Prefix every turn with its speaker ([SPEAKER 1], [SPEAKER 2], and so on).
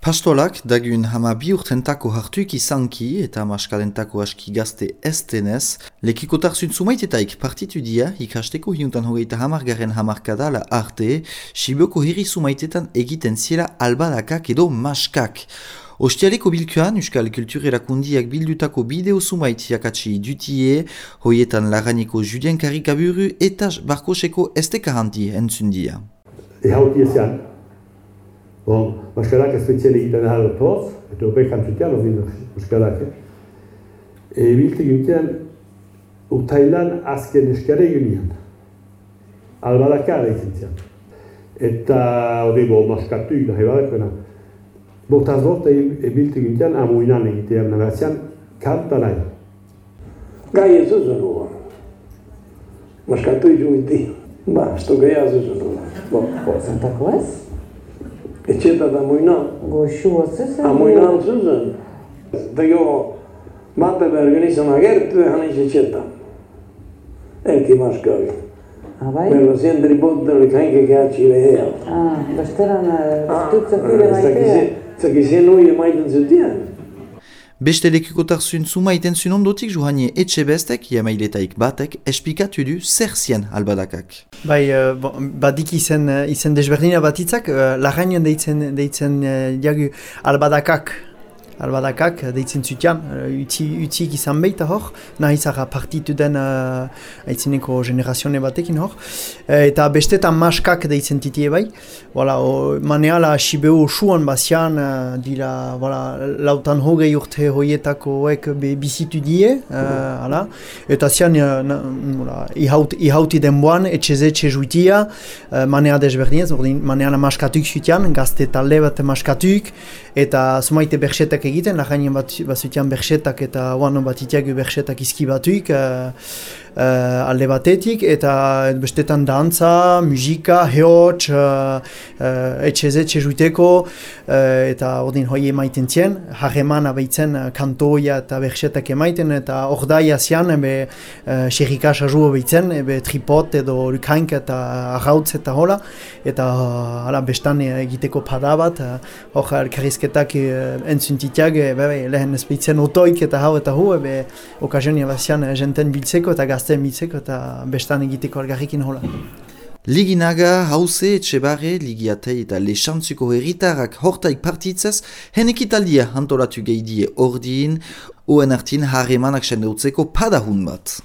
[SPEAKER 1] Pastolak dagun hama bi urtentako hartuik izanki eta maskalentako aski gazte estenez, lekikotar zuntzumaietaik partitu dia ikasteko hiuntan hogeita hamargaren hamarkada la arte, Sibioko hiri sumaitetan egiten ziela albadakak edo maskak. Ostialeko bilkuan, Euskal Kultur erakundiak bildutako bideo sumait jakatsi dutie, hoietan laganiko Julien Karikaburu eta barkoseko estekaranti entzundia.
[SPEAKER 2] Ehauti ezean, Bon, maskarak ez betxele egiten ahal otoz, eta ope jantzutean, hori maskarak. E, bilte gintean, utailan azken eskare eginean. Albadaka egiten zian. Eta hori bo, maskatu egin nahi badakena. Botaz bot, e, bilte gintean, amuinan egitean nagazian, kanta nahi.
[SPEAKER 3] Gai ez zuzun hori. Maskatu egin Ba, ez du gai ez zuzun hori. Bo,
[SPEAKER 4] Zantako ez?
[SPEAKER 3] Ich da moina.
[SPEAKER 4] Name. Gosh,
[SPEAKER 3] was moina das? Mein Name Susan. Da jo Mathe Berger ist einmal gert, wir haben nicht gecheckt.
[SPEAKER 4] Ein
[SPEAKER 3] die Masch gar. Aber wir sehen
[SPEAKER 4] drei Bodden, wir kein
[SPEAKER 3] gekehrt
[SPEAKER 4] hier.
[SPEAKER 3] Ah, das steht an der Stütze für die Mathe. Das.
[SPEAKER 1] Beste lekikotar zuntzuma iten zun ondotik juhanie etxe bestek, jamailetaik batek, espikatu du zer zien albadakak.
[SPEAKER 5] Bai, uh, bon, badik izen, uh, izen desberdina batitzak, uh, lagainen deitzen, deitzen uh, jagu albadakak, albadakak deitzen zutian, uh, utzi, utzik izan behita hor, nahi zara partitu den uh, aitzineko generazione batekin hor, uh, eta bestetan maskak deitzen titie bai, voilà, o, maneala Sibeo suan bazian, uh, dira, voilà, lautan hogei urte hoietako be bizitu die, uh, ala, eta zian, uh, na, voilà, ihaut, ihauti denboan, etxeze etxe juitia, uh, manea desberdinez, ordin, maneana maskatuk zutian, gazte talde bat maskatuk, eta sumaite berxetak egiten, lahainen bat, bat zutian berxetak eta oan bat itiagu berxetak izki batuik, uh, uh, alde batetik, eta bestetan dantza, musika, heotx, uh, uh, etxez etxe juiteko, uh, eta ordin hoi emaiten zien, harreman abeitzen uh, kantoia eta berxetak emaiten, eta ordaia zian, ebe uh, xerrika sazu abeitzen, ebe tripot edo lukaink eta arrautz eta hola, eta uh, ala bestan egiteko pada bat, uh, hor elkarrizketak uh, entzuntitiak, e, be, be, lehen ezpeitzen otoik eta hau eta hu, ebe okazionia bazian uh, jenten biltzeko eta gazten biltzeko eta bestan egiteko algarrikin hola.
[SPEAKER 1] Liginaga, hauze, etxebarre, ligiatei eta lexantzuko herritarak hortaik partitzez, henekitaldia antolatu geidie ordin, oen artin harremanak sendeutzeko padahun bat.